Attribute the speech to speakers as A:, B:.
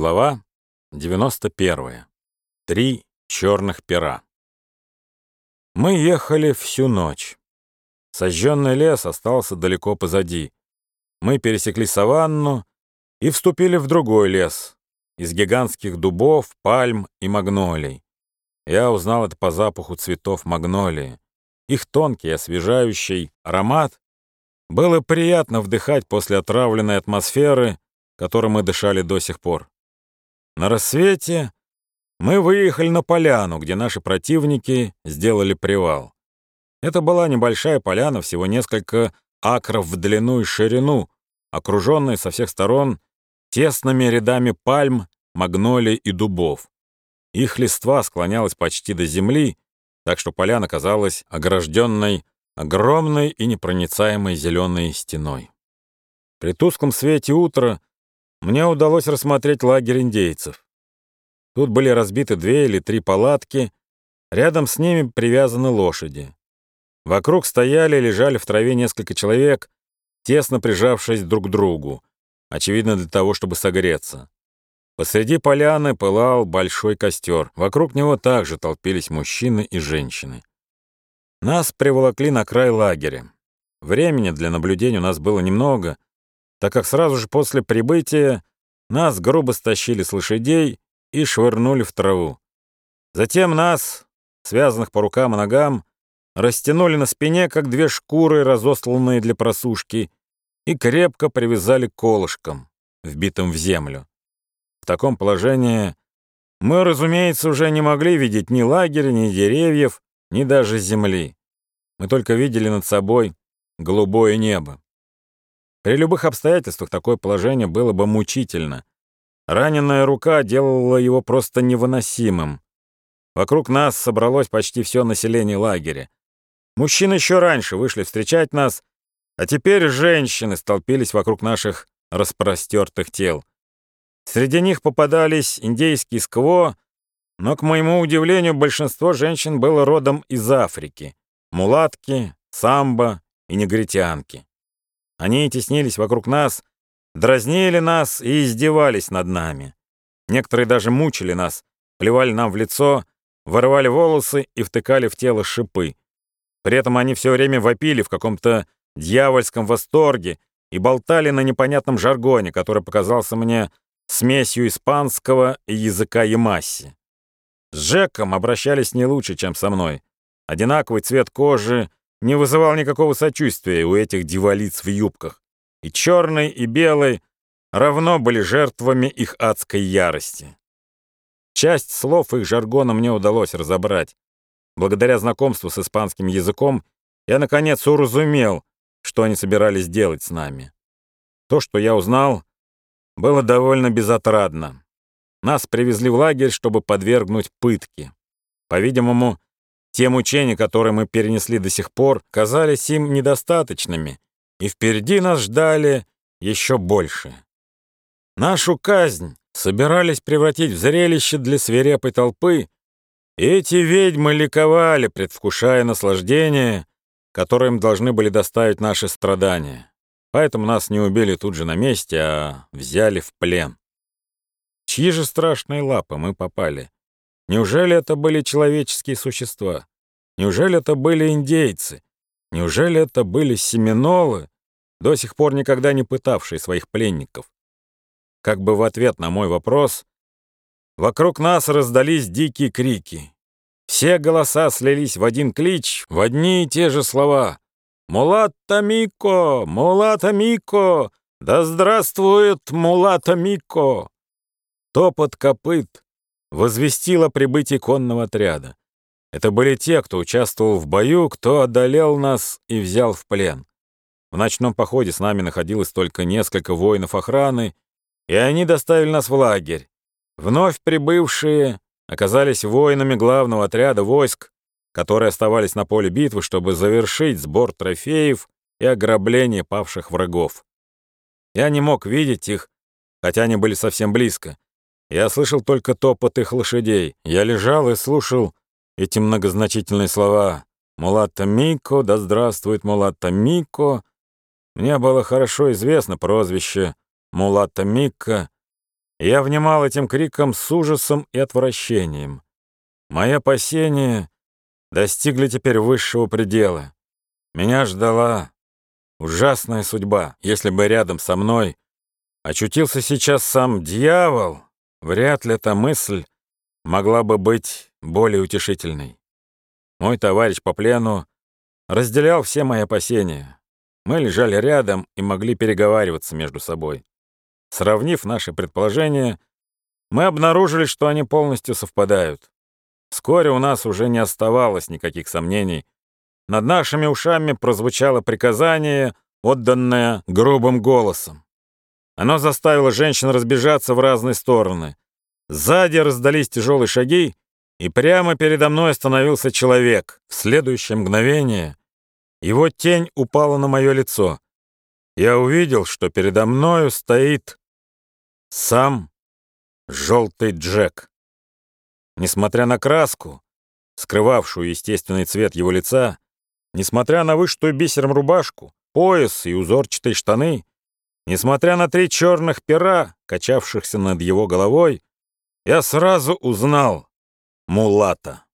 A: Глава 91. Три черных пера. Мы ехали всю ночь. Сожженный лес остался далеко позади. Мы пересекли саванну и вступили в другой лес из гигантских дубов, пальм и магнолий. Я узнал это по запаху цветов магнолии. Их тонкий, освежающий аромат было приятно вдыхать после отравленной атмосферы, которой мы дышали до сих пор. На рассвете мы выехали на поляну, где наши противники сделали привал. Это была небольшая поляна, всего несколько акров в длину и ширину, окруженная со всех сторон тесными рядами пальм, магнолий и дубов. Их листва склонялась почти до земли, так что поляна казалась огражденной огромной и непроницаемой зеленой стеной. При тусклом свете утра мне удалось рассмотреть лагерь индейцев. Тут были разбиты две или три палатки, рядом с ними привязаны лошади. Вокруг стояли и лежали в траве несколько человек, тесно прижавшись друг к другу, очевидно для того, чтобы согреться. Посреди поляны пылал большой костер. Вокруг него также толпились мужчины и женщины. Нас приволокли на край лагеря. Времени для наблюдения у нас было немного, так как сразу же после прибытия нас грубо стащили с лошадей и швырнули в траву. Затем нас, связанных по рукам и ногам, растянули на спине, как две шкуры, разосланные для просушки, и крепко привязали колышком, вбитым в землю. В таком положении мы, разумеется, уже не могли видеть ни лагеря, ни деревьев, ни даже земли. Мы только видели над собой голубое небо. При любых обстоятельствах такое положение было бы мучительно. Раненая рука делала его просто невыносимым. Вокруг нас собралось почти все население лагеря. Мужчины еще раньше вышли встречать нас, а теперь женщины столпились вокруг наших распростертых тел. Среди них попадались индейские скво, но, к моему удивлению, большинство женщин было родом из Африки. Мулатки, самбо и негритянки. Они теснились вокруг нас, дразнили нас и издевались над нами. Некоторые даже мучили нас, плевали нам в лицо, вырывали волосы и втыкали в тело шипы. При этом они все время вопили в каком-то дьявольском восторге и болтали на непонятном жаргоне, который показался мне смесью испанского и языка Ямаси. С Джеком обращались не лучше, чем со мной. Одинаковый цвет кожи не вызывал никакого сочувствия у этих дивалиц в юбках. И черный, и белый равно были жертвами их адской ярости. Часть слов их жаргона мне удалось разобрать. Благодаря знакомству с испанским языком я, наконец, уразумел, что они собирались делать с нами. То, что я узнал, было довольно безотрадно. Нас привезли в лагерь, чтобы подвергнуть пытке. По-видимому, те мучения, которые мы перенесли до сих пор, казались им недостаточными, и впереди нас ждали еще больше. Нашу казнь собирались превратить в зрелище для свирепой толпы, и эти ведьмы ликовали, предвкушая наслаждение, которое им должны были доставить наши страдания. Поэтому нас не убили тут же на месте, а взяли в плен. Чьи же страшные лапы мы попали? Неужели это были человеческие существа? Неужели это были индейцы? Неужели это были семинолы, до сих пор никогда не пытавшие своих пленников? Как бы в ответ на мой вопрос, вокруг нас раздались дикие крики. Все голоса слились в один клич, в одни и те же слова. «Мулата Мико! Мулата Мико! Да здравствует Мулата Мико!» Топот копыт возвестил о прибытии конного отряда. Это были те, кто участвовал в бою, кто одолел нас и взял в плен. В ночном походе с нами находилось только несколько воинов охраны, и они доставили нас в лагерь. Вновь прибывшие оказались воинами главного отряда войск, которые оставались на поле битвы, чтобы завершить сбор трофеев и ограбление павших врагов. Я не мог видеть их, хотя они были совсем близко. Я слышал только топот их лошадей. Я лежал и слушал эти многозначительные слова «Мулатта Мико, да здравствует Мулатта Мико». Мне было хорошо известно прозвище Мулатта Микко, Я внимал этим криком с ужасом и отвращением. Мои опасения достигли теперь высшего предела. Меня ждала ужасная судьба. Если бы рядом со мной очутился сейчас сам дьявол, вряд ли эта мысль могла бы быть более утешительной. Мой товарищ по плену разделял все мои опасения. Мы лежали рядом и могли переговариваться между собой. Сравнив наши предположения, мы обнаружили, что они полностью совпадают. Вскоре у нас уже не оставалось никаких сомнений. Над нашими ушами прозвучало приказание, отданное грубым голосом. Оно заставило женщин разбежаться в разные стороны. Сзади раздались тяжелые шаги, и прямо передо мной остановился человек. В следующее мгновение его тень упала на мое лицо. Я увидел, что передо мною стоит сам желтый Джек. Несмотря на краску, скрывавшую естественный цвет его лица, несмотря на вышитую бисером рубашку, пояс и узорчатые штаны, несмотря на три черных пера, качавшихся над его головой, я сразу узнал мулата.